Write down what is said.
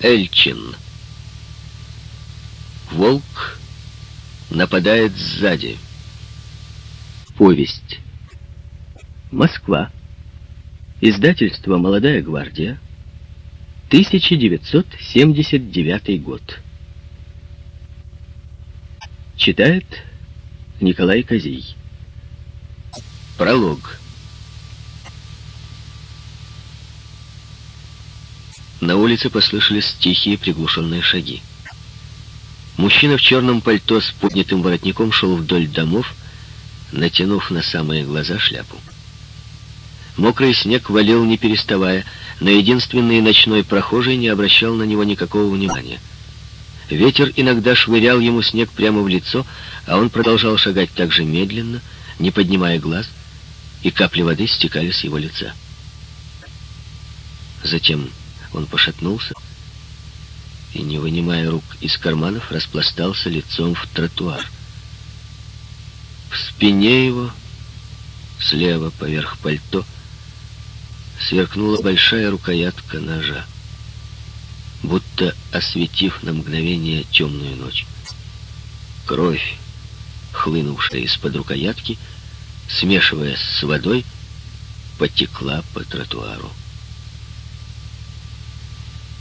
Эльчин. Волк нападает сзади. Повесть. Москва. Издательство «Молодая гвардия». 1979 год. Читает Николай Козей. Пролог. На улице послышались тихие приглушенные шаги. Мужчина в черном пальто с поднятым воротником шел вдоль домов, натянув на самые глаза шляпу. Мокрый снег валил не переставая, но единственный ночной прохожий не обращал на него никакого внимания. Ветер иногда швырял ему снег прямо в лицо, а он продолжал шагать так же медленно, не поднимая глаз, и капли воды стекали с его лица. Затем он пошатнулся и, не вынимая рук из карманов, распластался лицом в тротуар. В спине его, слева поверх пальто, сверкнула большая рукоятка ножа, будто осветив на мгновение темную ночь. Кровь, хлынувшая из-под рукоятки, смешиваясь с водой, потекла по тротуару.